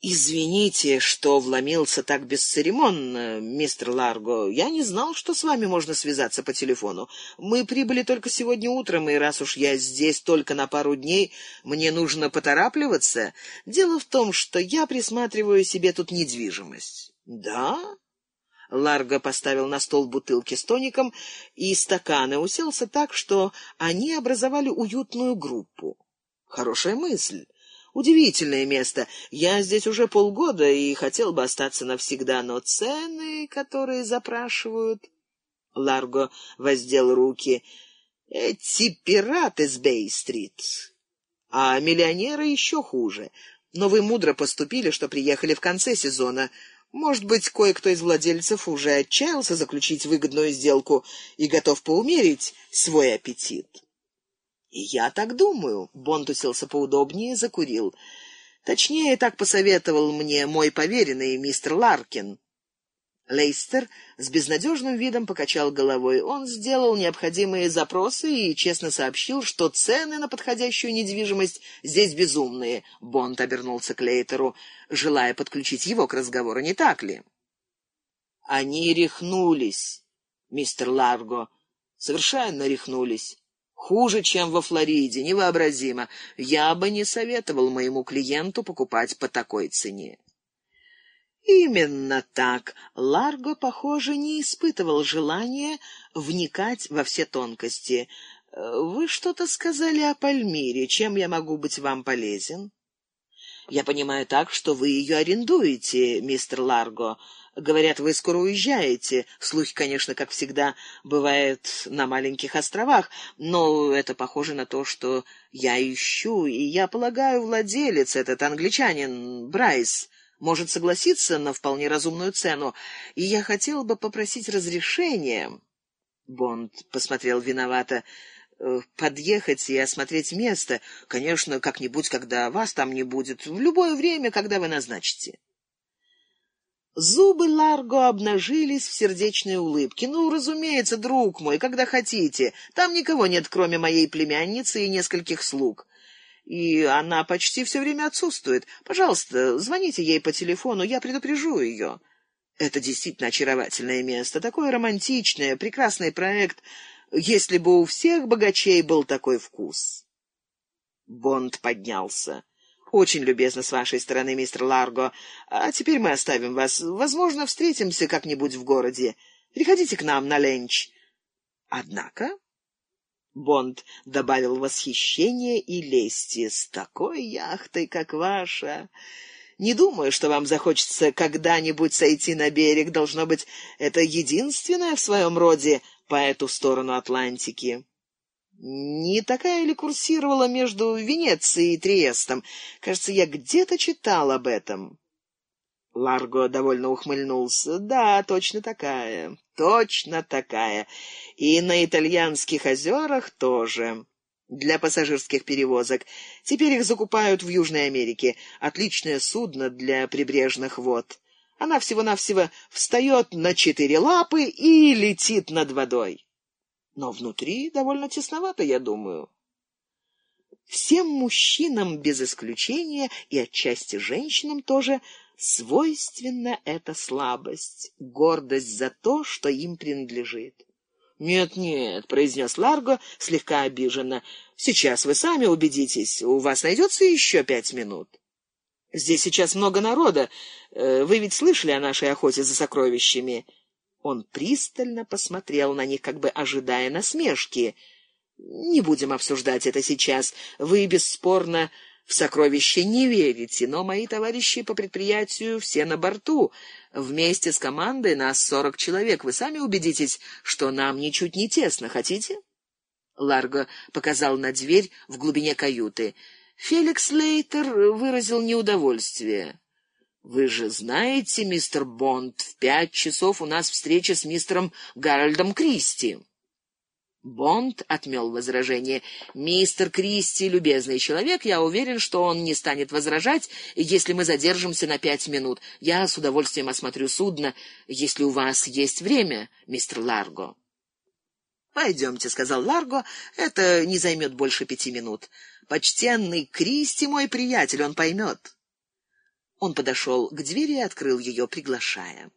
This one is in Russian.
«Извините, что вломился так бесцеремонно, мистер Ларго. Я не знал, что с вами можно связаться по телефону. Мы прибыли только сегодня утром, и раз уж я здесь только на пару дней, мне нужно поторапливаться. Дело в том, что я присматриваю себе тут недвижимость». «Да?» Ларго поставил на стол бутылки с тоником и стаканы, уселся так, что они образовали уютную группу. «Хорошая мысль». Удивительное место. Я здесь уже полгода и хотел бы остаться навсегда, но цены, которые запрашивают... Ларго воздел руки. Эти пираты с Бей-стрит. А миллионеры еще хуже. Но вы мудро поступили, что приехали в конце сезона. Может быть, кое-кто из владельцев уже отчаялся заключить выгодную сделку и готов поумерить свой аппетит. Я так думаю. Бонд уселся поудобнее, закурил. Точнее, так посоветовал мне мой поверенный мистер Ларкин. Лейстер с безнадежным видом покачал головой. Он сделал необходимые запросы и честно сообщил, что цены на подходящую недвижимость здесь безумные. Бонд обернулся к Лейтеру, желая подключить его к разговору, не так ли? Они рехнулись, мистер Ларго, совершенно рехнулись. Хуже, чем во Флориде, невообразимо. Я бы не советовал моему клиенту покупать по такой цене. Именно так. Ларго, похоже, не испытывал желания вникать во все тонкости. Вы что-то сказали о Пальмире. Чем я могу быть вам полезен? Я понимаю так, что вы ее арендуете, мистер Ларго. Говорят, вы скоро уезжаете. Слухи, конечно, как всегда, бывают на маленьких островах, но это похоже на то, что я ищу, и я полагаю, владелец этот англичанин Брайс может согласиться на вполне разумную цену, и я хотел бы попросить разрешения. Бонд посмотрел виновато подъехать и осмотреть место, конечно, как-нибудь, когда вас там не будет, в любое время, когда вы назначите. Зубы Ларго обнажились в сердечной улыбке. «Ну, разумеется, друг мой, когда хотите. Там никого нет, кроме моей племянницы и нескольких слуг. И она почти все время отсутствует. Пожалуйста, звоните ей по телефону, я предупрежу ее». Это действительно очаровательное место, такое романтичное, прекрасный проект, если бы у всех богачей был такой вкус. Бонд поднялся. Очень любезно с вашей стороны, мистер Ларго. А теперь мы оставим вас. Возможно, встретимся как-нибудь в городе. Приходите к нам на ленч. Однако... Бонд добавил восхищение и лести. «С такой яхтой, как ваша...» Не думаю, что вам захочется когда-нибудь сойти на берег. Должно быть, это единственное в своем роде по эту сторону Атлантики. Не такая ли курсировала между Венецией и Триестом? Кажется, я где-то читал об этом. Ларго довольно ухмыльнулся. Да, точно такая. Точно такая. И на итальянских озерах тоже. Для пассажирских перевозок. Теперь их закупают в Южной Америке. Отличное судно для прибрежных вод. Она всего-навсего встает на четыре лапы и летит над водой но внутри довольно тесновато, я думаю. Всем мужчинам без исключения и отчасти женщинам тоже свойственна эта слабость, гордость за то, что им принадлежит. «Нет-нет», — произнес Ларго слегка обиженно, — «сейчас вы сами убедитесь, у вас найдется еще пять минут». «Здесь сейчас много народа. Э, вы ведь слышали о нашей охоте за сокровищами?» Он пристально посмотрел на них, как бы ожидая насмешки. «Не будем обсуждать это сейчас. Вы, бесспорно, в сокровище не верите, но мои товарищи по предприятию все на борту. Вместе с командой нас сорок человек. Вы сами убедитесь, что нам ничуть не тесно. Хотите?» Ларго показал на дверь в глубине каюты. Феликс Лейтер выразил неудовольствие. «Вы же знаете, мистер Бонд, в пять часов у нас встреча с мистером Гарольдом Кристи». Бонд отмел возражение. «Мистер Кристи — любезный человек. Я уверен, что он не станет возражать, если мы задержимся на пять минут. Я с удовольствием осмотрю судно, если у вас есть время, мистер Ларго». «Пойдемте», — сказал Ларго. «Это не займет больше пяти минут. Почтенный Кристи мой приятель, он поймет». Он подошел к двери и открыл ее, приглашая.